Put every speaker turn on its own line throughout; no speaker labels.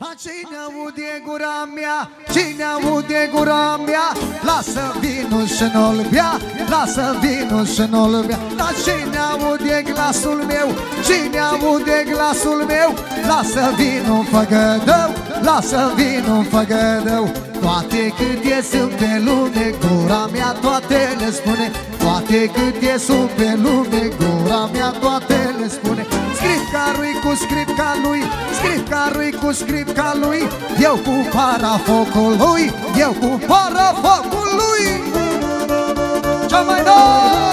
Dar cine aude gura mea, cine aude gura mea? Lasă vinul și nu-l bea, lasă vinul și nu-l bea. Dar cine aude glasul meu, cine aude glasul meu? Lasă vinul făgădău, lasă vinul făgădău Toate câte sunt pe lume, gura mea toate le spune Toate câte sunt pe lume, gura mea toate le spune. Scripca lui cu scripca lui Scripca lui cu scripca lui. Eu cu para focului Eu cu para focului Cea mai nouă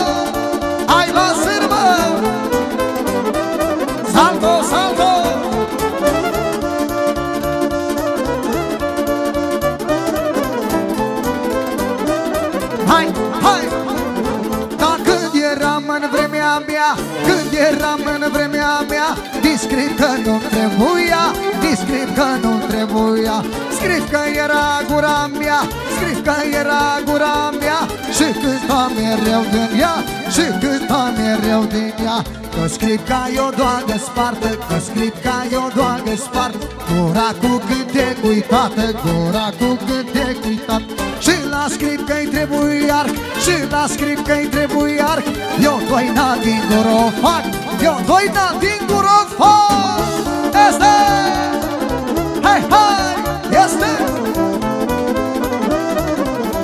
eram în vremea mea Discret că nu trebuia Discret că nu trebuia. Scris că era gura mea Scris că era gura mea Și cânta mereu din ea Și cânta mereu din ea Că scrip ca eu doagă spartă Că scrip ca eu doagă spartă. Gura cu cântec uitată Gura cu cântec uitată Și la scrip că-i trebuie arc Și la scrip că-i trebuie arc. Eu doina din gură o fac Eu doina din gură o fac Este! Hai, hai, este!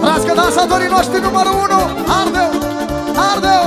Rască dansatorii noștri numărul 1 Ardeu, Ardeu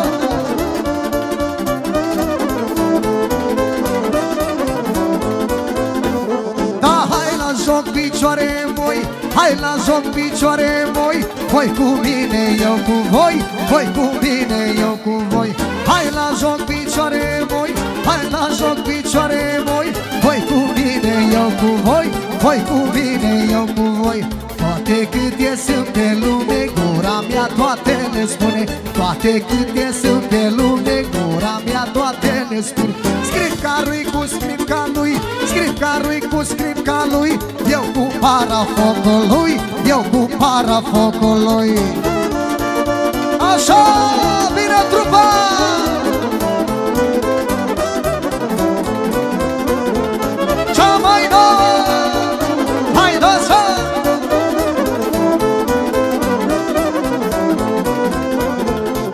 joc picioare moi Hai la joc picioare moi. Voi cu mine, eu cu voi Voi cu mine, eu cu voi. Hai la joc picioare moi Hai la joc picioare moi. Voi cu mine, eu cu voi Voi cu mine, eu cu voi. Toate câte sunt pe lume Gura mea toate le spune. Toate câte sunt pe lume Gura mea toate le spune. Scrip ca lui cu scrip ca lui Scrip ca lui cu scrip ca lui Eu cu para focului Eu cu para focului Așa, bine trupa! Cea mai nouă Hai dansă!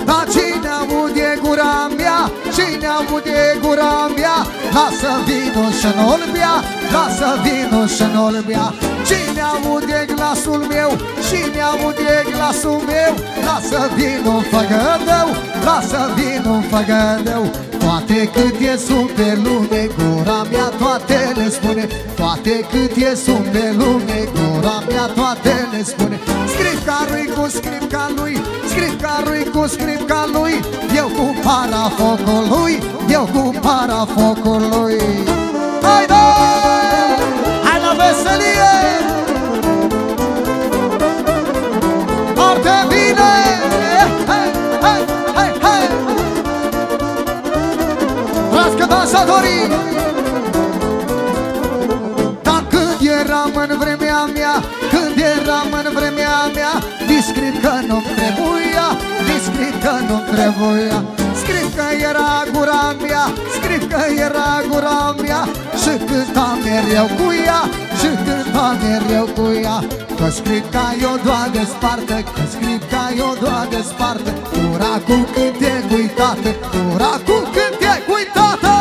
Dar cine aude gura mea Cine aude gura mea Lasă vinul și nu-l bea Lasă vinul și nu-l bea Cine aude glasul meu Cine aude glasul meu Lasă vinul făgădău Lasă vinul făgădău Toate câte sunt pe lume Gura mea toate le spune. Toate câte sunt pe lume Gura mea toate le spune. Scrip ca lui cu scrip ca lui Scrip ca lui cu scrip ca lui Eu cu para focului Eu cu para focului Haide! Hai la veselie! Foarte bine! Hai, hai, hai, hai! Rască dansatorii! Dar când eram în vremea mea Când eram în vremea mea Discret că nu trebuia Discret că nu trebuia Scrip că era gura mea Scrip că era gura mea Și cânta mereu cu ea Și cânta mereu cu ea. Că scrip ca eu doagă spartă Că scrip ca eu doagă spartă Gura cu cântec uitată Gura cu cântec uitată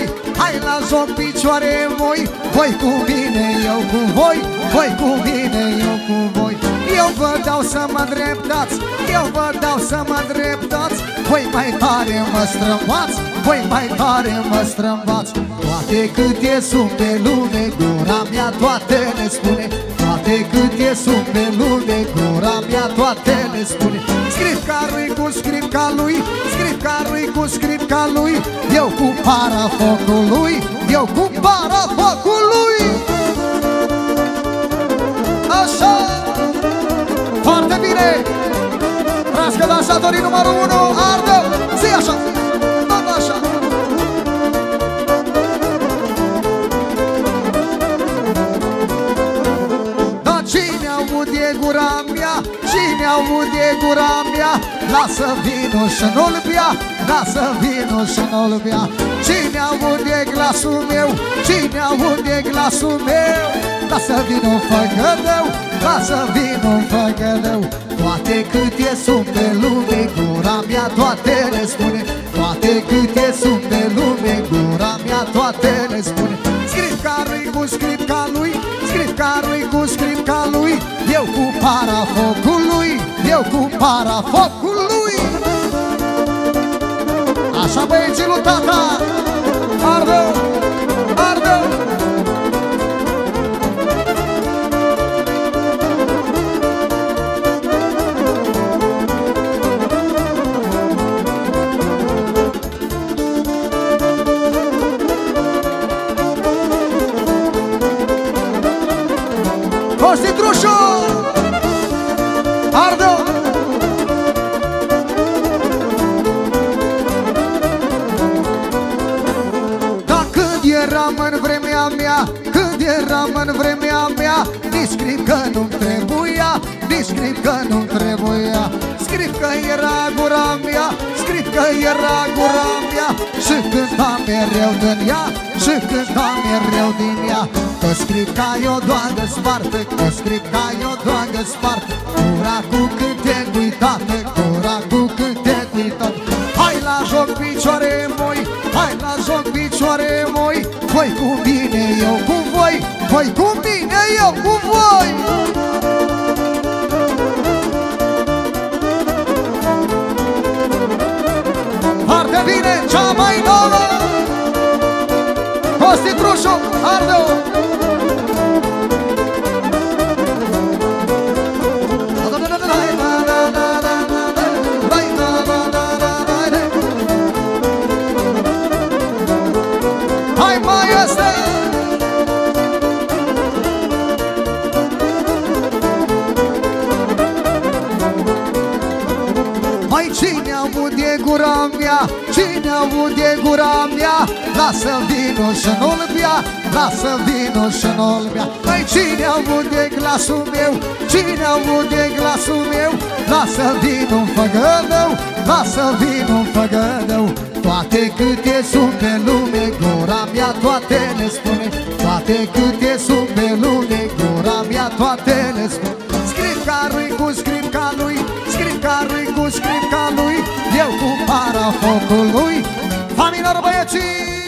picioare moi Hai la joc picioare moi Voi cu mine, eu cu voi Voi cu mine, eu cu voi. Eu vă dau să mă îndreptați Eu vă dau să mă îndreptați Voi mai tare mă strămbați Voi mai tare mă strămbați. Toate câte sunt pe lume Gura mea toate le spune. Toate câte sunt pe lume Gura mea toate le spune. Scrip ca lui cu scrip ca lui Scrip ca lui cu scrip ca lui. Eu cu para focului Eu cu para focului că dansatorii numărul 1 ardă. Zi așa, tot așa. Da cine aude gura mea, cine aude gura mea? Lasă vinul și nu-l bea, lasă vinul și nu-l bea. Cine aude glasul meu? Cine aude glasul meu? Lasă vinul făgădău Lasă vinul făgădău. Toate câte sunt pe lume Gura mea toate le spune. Toate câte sunt pe lume Gura mea toate le spune. Scrip ca lui cu scrip ca lui Scrip ca lui cu scrip ca lui. Eu cu para focului Eu cu para focului băieții lui tata Ardă, ardă Constitușu! Eram în vremea mea Când eram în vremea mea Nici scrip că nu-mi trebuia Nici scrip că nu-mi trebuia. Scrip că era gura mea Scrip că era gura mea Și cânta mereu din ea Și cânta mereu din ea. Că scrip ca o doangă spartă Că scrip ca o doangă spartă Gura cu cânte uitată Gura cu cânte uitată Hai la joc picioare moi Hai la joc picioare moi Voi cu mine, eu cu voi. Voi cu mine, eu cu voi. Foarte bine, cea mai nouă. Costi Trușu, arde-o mea, cine aude gura mea Lasă vinul și nu-l bea, lasă vinul și nu-l bea. Mai cine aude glasul meu, cine aude glasul meu Lasă vinul făgădău, lasă vinul făgădău. Toate câte sunt pe lume, gura mea toate le spune. Toate câte sunt pe lume, gura mea toate le spune. Scrip ca lui cu scrip ca lui Scrip ca lui cu scrip ca lui. Eu cu para focului Familia băieții